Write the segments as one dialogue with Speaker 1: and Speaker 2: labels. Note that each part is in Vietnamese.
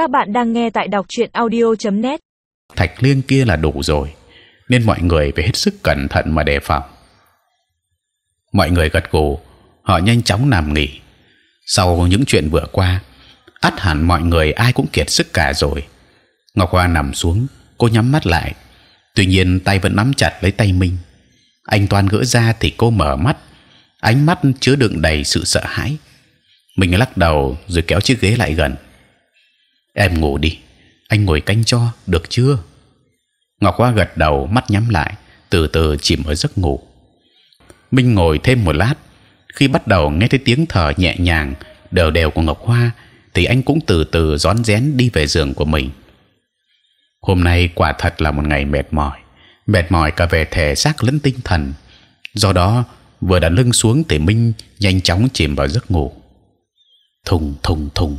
Speaker 1: Các bạn đang nghe tại đọc truyện audio.net.
Speaker 2: thạch liêng kia là đủ rồi, nên mọi người phải hết sức cẩn thận mà đề phòng. Mọi người gật gù, họ nhanh chóng nằm nghỉ. Sau những chuyện vừa qua, ắt hẳn mọi người ai cũng kiệt sức cả rồi. Ngọc Hoa nằm xuống, cô nhắm mắt lại, tuy nhiên tay vẫn nắm chặt lấy tay Minh. Anh toàn gỡ ra thì cô mở mắt, ánh mắt chứa đựng đầy sự sợ hãi. Mình lắc đầu rồi kéo chiếc ghế lại gần. Em ngủ đi, anh ngồi canh cho, được chưa? Ngọc Hoa gật đầu, mắt nhắm lại, từ từ chìm ở giấc ngủ. Minh ngồi thêm một lát, khi bắt đầu nghe thấy tiếng thở nhẹ nhàng, đều đều của Ngọc Hoa, thì anh cũng từ từ rón rén đi về giường của mình. Hôm nay quả thật là một ngày mệt mỏi, mệt mỏi cả về thể xác lẫn tinh thần. Do đó, vừa đặt lưng xuống thì Minh nhanh chóng chìm vào giấc ngủ. Thùng thùng thùng,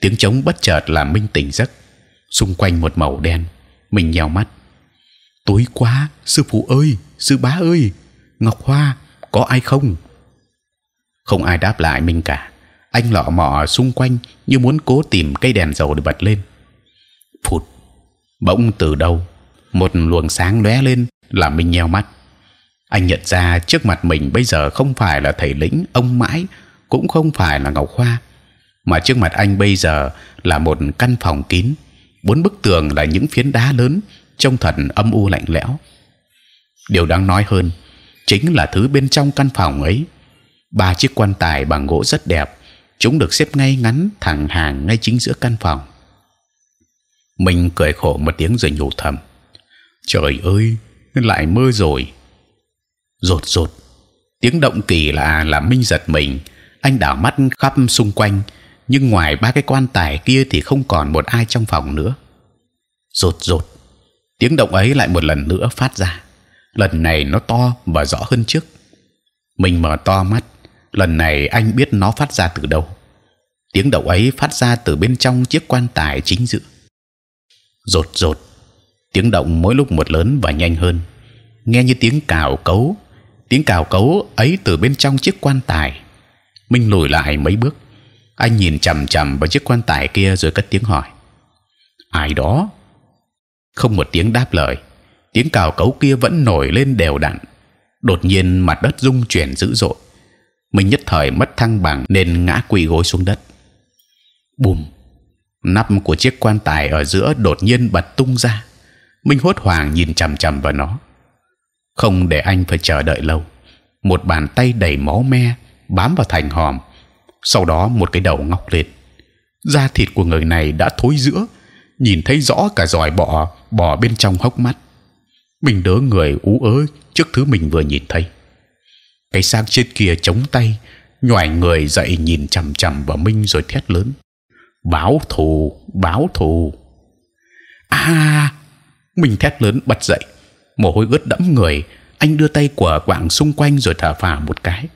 Speaker 2: tiếng trống bất chợt làm Minh tỉnh giấc. Xung quanh một màu đen, mình nheo mắt. Tối quá, sư phụ ơi, sư bá ơi, Ngọc Hoa, có ai không? Không ai đáp lại Minh cả. Anh lọ mọ xung quanh như muốn cố tìm cây đèn dầu để bật lên. Phụt, bỗng từ đâu một luồng sáng lóe lên làm Minh nheo mắt. Anh nhận ra trước mặt mình bây giờ không phải là thầy lĩnh ông mãi, cũng không phải là Ngọc Hoa, mà trước mặt anh bây giờ là một căn phòng kín, bốn bức tường là những phiến đá lớn, trông thật âm u lạnh lẽo. Điều đáng nói hơn chính là thứ bên trong căn phòng ấy, ba chiếc quan tài bằng gỗ rất đẹp, chúng được xếp ngay ngắn thẳng hàng ngay chính giữa căn phòng. Mình cười khổ một tiếng rồi nhủ thầm: Trời ơi, lại mơ rồi. Rột rột, tiếng động kỳ lạ làm Minh giật mình. Anh đảo mắt khắp xung quanh, nhưng ngoài ba cái quan tài kia thì không còn một ai trong phòng nữa. Rột rột, tiếng động ấy lại một lần nữa phát ra. Lần này nó to và rõ hơn trước. Mình mở to mắt. Lần này anh biết nó phát ra từ đâu. Tiếng động ấy phát ra từ bên trong chiếc quan tài chính giữa. Rột rột, tiếng động mỗi lúc một lớn và nhanh hơn, nghe như tiếng cào cấu. Tiếng cào cấu ấy từ bên trong chiếc quan tài. Minh lùi lại mấy bước, anh nhìn chằm chằm vào chiếc quan tài kia rồi cất tiếng hỏi: ai đó? Không một tiếng đáp lời. Tiếng cào cấu kia vẫn nổi lên đều đặn. Đột nhiên mặt đất rung chuyển dữ dội. Mình nhất thời mất thăng bằng nên ngã quỳ gối xuống đất. Bùm! Nắp của chiếc quan tài ở giữa đột nhiên bật tung ra. Minh hốt hoảng nhìn chằm chằm vào nó. Không để anh phải chờ đợi lâu. Một bàn tay đầy máu me bám vào thành hòm. Sau đó một cái đầu ngóc lên. Da thịt của người này đã thối rữa, nhìn thấy rõ cả giòi bọ bò bên trong hốc mắt. Mình đỡ người ú ớ trước thứ mình vừa nhìn thấy. Cái xác chết kia chống tay, nhòi người dậy nhìn chằm chằm vào Minh rồi thét lớn: báo thù, báo thù! À! Mình thét lớn bật dậy, mồ hôi ướt đẫm người. Anh đưa tay của quạng xung quanh rồi thở phào một cái.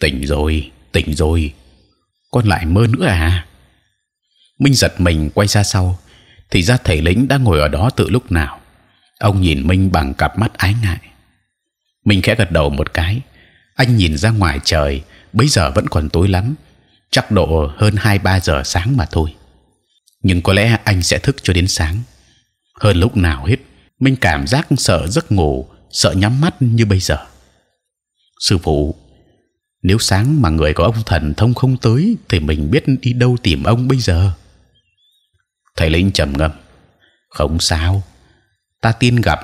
Speaker 2: Tỉnh rồi, tỉnh rồi. Con lại mơ nữa à? Minh giật mình quay ra sau, thì ra thầy lĩnh đã ngồi ở đó từ lúc nào. Ông nhìn Minh bằng cặp mắt ái ngại. Minh khẽ gật đầu một cái. Anh nhìn ra ngoài trời, bây giờ vẫn còn tối lắm, chắc độ hơn hai ba giờ sáng mà thôi. Nhưng có lẽ anh sẽ thức cho đến sáng. Hơn lúc nào hết, Minh cảm giác sợ giấc ngủ, sợ nhắm mắt như bây giờ. Sư phụ, nếu sáng mà người có ông thần thông không tới, thì mình biết đi đâu tìm ông bây giờ. Thầy linh trầm ngâm, không sao, ta tin gặp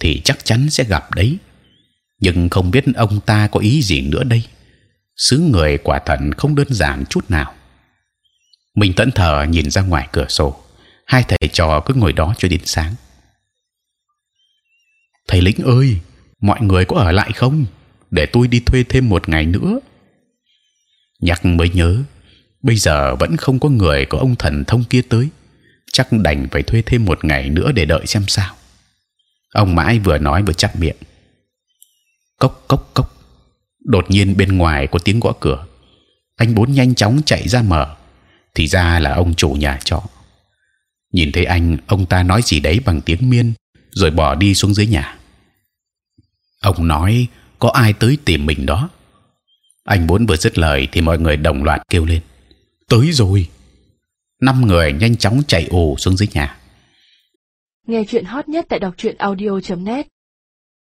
Speaker 2: thì chắc chắn sẽ gặp đấy. Nhưng không biết ông ta có ý gì nữa đây. Sứ người quả thần không đơn giản chút nào. Mình tẫn thờ nhìn ra ngoài cửa sổ, hai thầy trò cứ ngồi đó cho đến sáng. Thầy lĩnh ơi, mọi người có ở lại không? Để tôi đi thuê thêm một ngày nữa. Nhắc mới nhớ, bây giờ vẫn không có người có ông thần thông kia tới, chắc đành phải thuê thêm một ngày nữa để đợi xem sao. Ông mãi vừa nói vừa chắp miệng. Cốc cốc cốc. Đột nhiên bên ngoài có tiếng gõ cửa. Anh bốn nhanh chóng chạy ra mở. Thì ra là ông chủ nhà trọ. Nhìn thấy anh, ông ta nói gì đấy bằng tiếng miên, rồi bỏ đi xuống dưới nhà. Ông nói có ai tới tìm mình đó. Anh muốn vừa dứt lời thì mọi người đồng loạt kêu lên: tới rồi. năm người nhanh chóng chạy ù xuống dưới nhà
Speaker 3: Nghe chuyện hot nhất tại đọc truyện audio.net